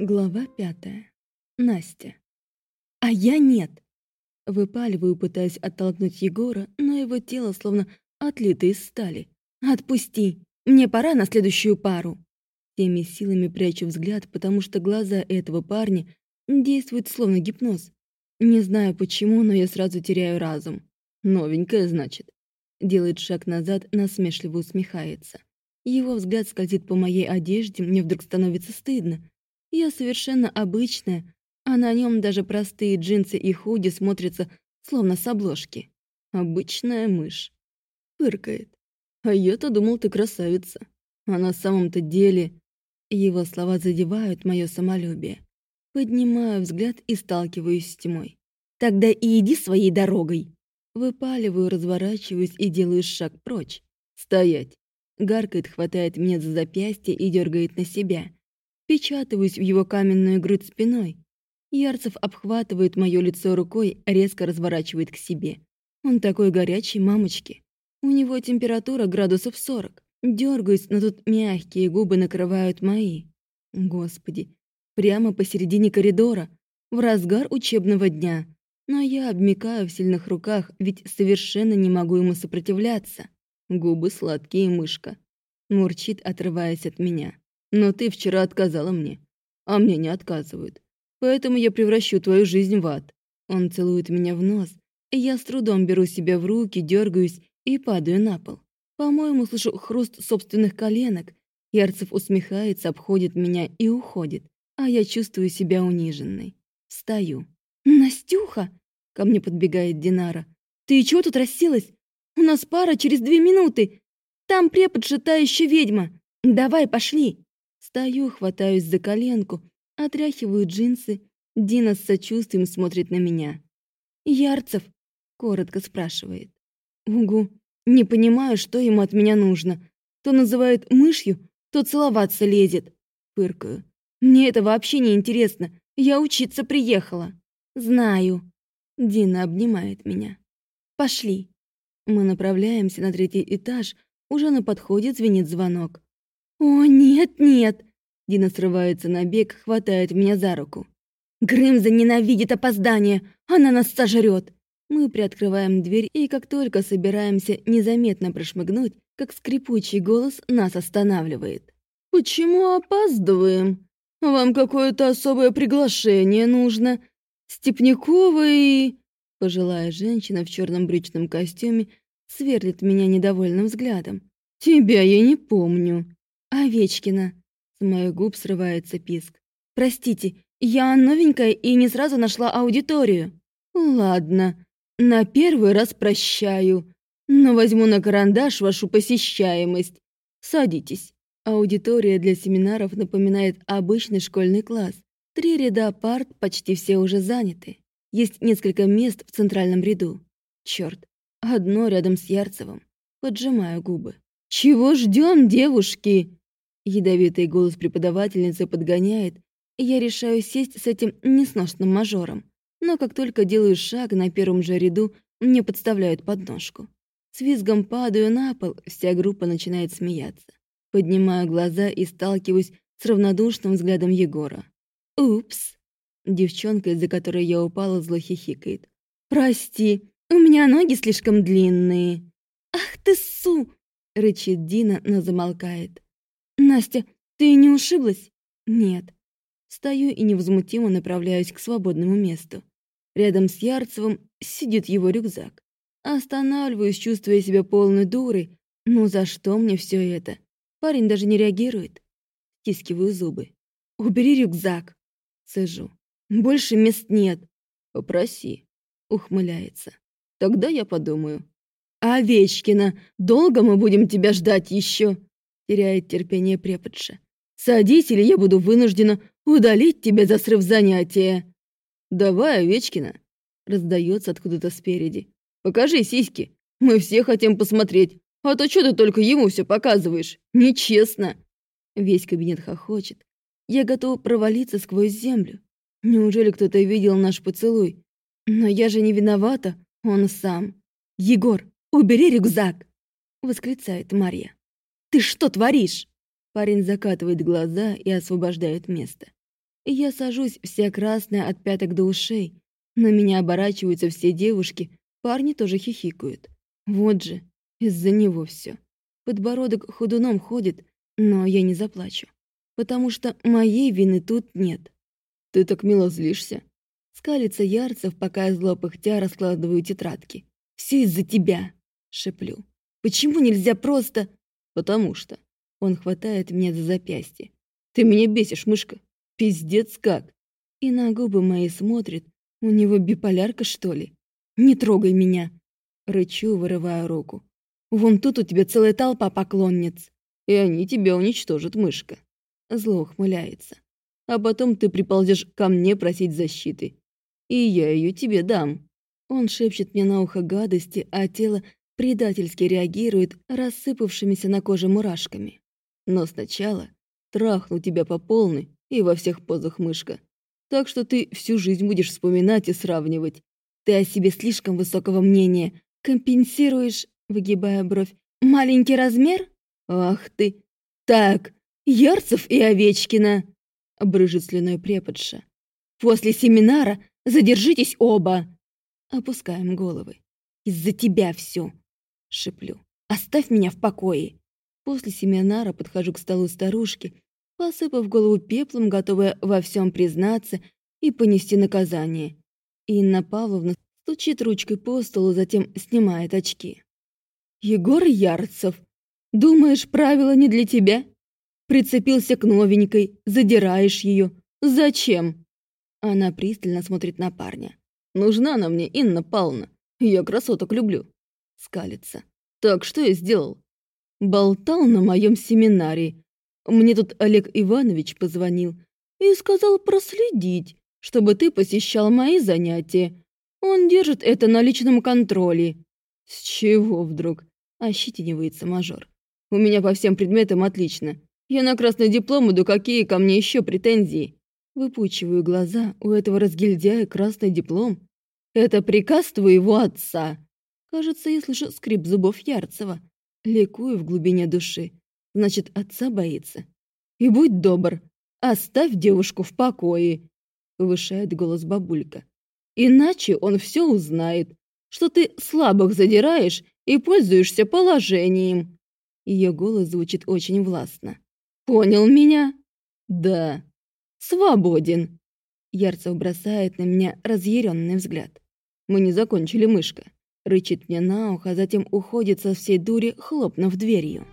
Глава пятая. Настя. А я нет. Выпаливаю, пытаясь оттолкнуть Егора, но его тело словно отлито из стали. «Отпусти! Мне пора на следующую пару!» Теми силами прячу взгляд, потому что глаза этого парня действуют словно гипноз. Не знаю почему, но я сразу теряю разум. Новенькая, значит. Делает шаг назад, насмешливо усмехается. Его взгляд скользит по моей одежде, мне вдруг становится стыдно. Я совершенно обычная, а на нем даже простые джинсы и худи смотрятся словно с обложки. Обычная мышь. Фыркает. А я-то думал, ты красавица. А на самом-то деле... Его слова задевают мое самолюбие. Поднимаю взгляд и сталкиваюсь с тьмой. «Тогда и иди своей дорогой!» Выпаливаю, разворачиваюсь и делаю шаг прочь. «Стоять!» Гаркает, хватает меня за запястье и дергает на себя. Печатываюсь в его каменную грудь спиной. Ярцев обхватывает мое лицо рукой, резко разворачивает к себе. Он такой горячий, мамочки. У него температура градусов сорок. Дергаюсь, но тут мягкие губы накрывают мои. Господи, прямо посередине коридора, в разгар учебного дня. Но я обмикаю в сильных руках, ведь совершенно не могу ему сопротивляться. Губы сладкие, мышка. Мурчит, отрываясь от меня. Но ты вчера отказала мне, а мне не отказывают. Поэтому я превращу твою жизнь в ад. Он целует меня в нос, и я с трудом беру себя в руки, дергаюсь и падаю на пол. По-моему, слышу хруст собственных коленок. Ярцев усмехается, обходит меня и уходит, а я чувствую себя униженной. Встаю. «Настюха!» — ко мне подбегает Динара. «Ты чего тут расселась? У нас пара через две минуты. Там препод шатающая ведьма. Давай, пошли!» Стою, хватаюсь за коленку, отряхиваю джинсы. Дина с сочувствием смотрит на меня. «Ярцев?» — коротко спрашивает. «Угу. Не понимаю, что ему от меня нужно. То называет мышью, то целоваться лезет. Пыркаю. Мне это вообще не интересно. Я учиться приехала. Знаю. Дина обнимает меня. Пошли. Мы направляемся на третий этаж. Уже на подходе звенит звонок. «О, нет, нет!» Дина срывается на бег, хватает меня за руку. «Грымза ненавидит опоздание! Она нас сожрет!» Мы приоткрываем дверь и как только собираемся незаметно прошмыгнуть, как скрипучий голос нас останавливает. «Почему опаздываем? Вам какое-то особое приглашение нужно. Степнякова и...» Пожилая женщина в черном брючном костюме сверлит меня недовольным взглядом. «Тебя я не помню». «Овечкина». С моих губ срывается писк. «Простите, я новенькая и не сразу нашла аудиторию». «Ладно, на первый раз прощаю, но возьму на карандаш вашу посещаемость. Садитесь». Аудитория для семинаров напоминает обычный школьный класс. Три ряда парт, почти все уже заняты. Есть несколько мест в центральном ряду. Черт, одно рядом с Ярцевым. Поджимаю губы. «Чего ждем, девушки?» Ядовитый голос преподавательницы подгоняет, и я решаю сесть с этим несносным мажором. Но как только делаю шаг на первом же ряду, мне подставляют подножку. С визгом падаю на пол, вся группа начинает смеяться. Поднимаю глаза и сталкиваюсь с равнодушным взглядом Егора. «Упс!» Девчонка, из-за которой я упала, зло хихикает. «Прости, у меня ноги слишком длинные». «Ах ты су!» — рычит Дина, но замолкает. «Настя, ты не ушиблась?» «Нет». Стою и невозмутимо направляюсь к свободному месту. Рядом с Ярцевым сидит его рюкзак. Останавливаюсь, чувствуя себя полной дурой. Ну за что мне все это? Парень даже не реагирует. Стискиваю зубы. «Убери рюкзак!» Сажу. «Больше мест нет!» «Попроси!» Ухмыляется. «Тогда я подумаю». «Овечкина, долго мы будем тебя ждать еще?» Теряет терпение преподша. «Садись, или я буду вынуждена удалить тебя за срыв занятия». «Давай, Овечкина», — раздается откуда-то спереди. «Покажи сиськи, мы все хотим посмотреть, а то что ты только ему все показываешь? Нечестно!» Весь кабинет хохочет. Я готова провалиться сквозь землю. Неужели кто-то видел наш поцелуй? Но я же не виновата, он сам. «Егор, убери рюкзак!» — восклицает Марья. «Ты что творишь?» Парень закатывает глаза и освобождает место. Я сажусь вся красная от пяток до ушей. На меня оборачиваются все девушки, парни тоже хихикают. Вот же, из-за него все. Подбородок ходуном ходит, но я не заплачу, потому что моей вины тут нет. Ты так мило злишься. Скалится Ярцев, пока я зло пыхтя раскладываю тетрадки. Все из-за тебя, шеплю. Почему нельзя просто... Потому что... Он хватает меня за запястье. Ты меня бесишь, мышка. Пиздец как. И на губы мои смотрит. У него биполярка, что ли? Не трогай меня. Рычу, вырывая руку. Вон тут у тебя целая толпа поклонниц. И они тебя уничтожат, мышка. Зло ухмыляется. А потом ты приползешь ко мне просить защиты. И я ее тебе дам. Он шепчет мне на ухо гадости, а тело предательски реагирует рассыпавшимися на коже мурашками. Но сначала трахну тебя по полной и во всех позах мышка. Так что ты всю жизнь будешь вспоминать и сравнивать. Ты о себе слишком высокого мнения. Компенсируешь, выгибая бровь, маленький размер? Ах ты! Так, Ярцев и Овечкина!» Брыжет слюной преподша. «После семинара задержитесь оба!» Опускаем головы. «Из-за тебя все!» Шиплю. «Оставь меня в покое!» После семинара подхожу к столу старушки, посыпав голову пеплом, готовая во всем признаться и понести наказание. Инна Павловна стучит ручкой по столу, затем снимает очки. «Егор Ярцев, думаешь, правила не для тебя?» Прицепился к новенькой, задираешь ее. Зачем?» Она пристально смотрит на парня. «Нужна она мне, Инна Павловна. Я красоток люблю». Скалится. «Так что я сделал?» «Болтал на моем семинаре. Мне тут Олег Иванович позвонил и сказал проследить, чтобы ты посещал мои занятия. Он держит это на личном контроле». «С чего вдруг?» – ощетинивается мажор. «У меня по всем предметам отлично. Я на красный диплом иду, какие ко мне еще претензии? Выпучиваю глаза, у этого разгильдяя красный диплом. Это приказ твоего отца. Кажется, я слышу скрип зубов Ярцева. Ликую в глубине души. Значит, отца боится. И будь добр, оставь девушку в покое, повышает голос бабулька. Иначе он все узнает, что ты слабых задираешь и пользуешься положением. Ее голос звучит очень властно. Понял меня? Да. Свободен. Ярцев бросает на меня разъяренный взгляд. Мы не закончили, мышка. Рычит мне на ухо, затем уходит со всей дури, хлопнув дверью.